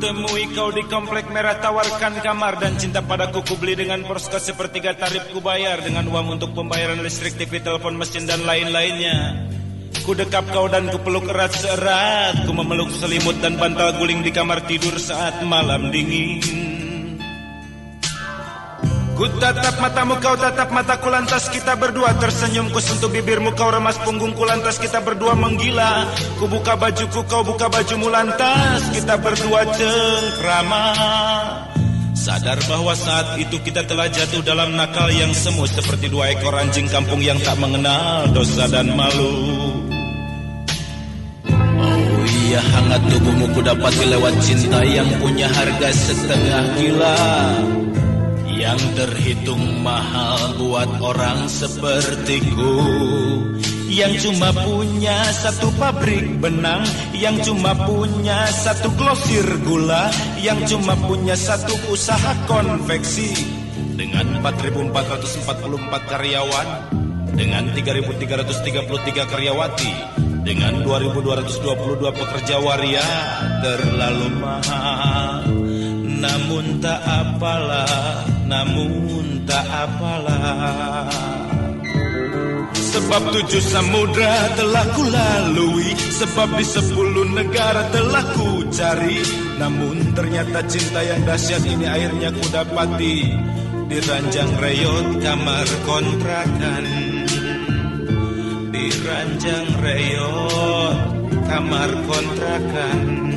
Temui kau di komplek merah tawarkan kamar dan cinta padaku. Ku beli dengan porska sepertiga tarif ku bayar dengan uang untuk pembayaran listrik TV telepon mesin dan lain-lainnya Ku dekap kau dan ku peluk erat serat. Ku memeluk selimut dan bantal guling di kamar tidur saat malam dingin. Ku tatap matamu kau tatap mataku lantas kita berdua tersenyum. Ku sentuh bibirmu kau remas punggungku lantas kita berdua menggila. Ku buka bajuku kau buka bajumu lantas kita berdua cengkrama Sadar bahwa saat itu kita telah jatuh dalam nakal yang semu Seperti dua ekor anjing kampung yang tak mengenal dosa dan malu. Oh iya hangat tubuhmu ku dapati lewat cinta yang punya harga setengah gila. Yang terhitung mahal buat orang sepertiku Yang cuma punya satu pabrik benang Yang cuma punya satu glosir gula Yang cuma punya satu usaha konveksi. Dengan 4.444 karyawan Dengan 3.333 karyawati Dengan 2.222 pekerja waria Terlalu mahal. Namun tak apalah, namun tak apalah Sebab tujuh samudra telah ku lalui Sebab di sepuluh negara telah ku cari Namun ternyata cinta yang dahsyat ini akhirnya ku dapati Di ranjang reyot kamar kontrakan. Di ranjang reyot kamar kontrakan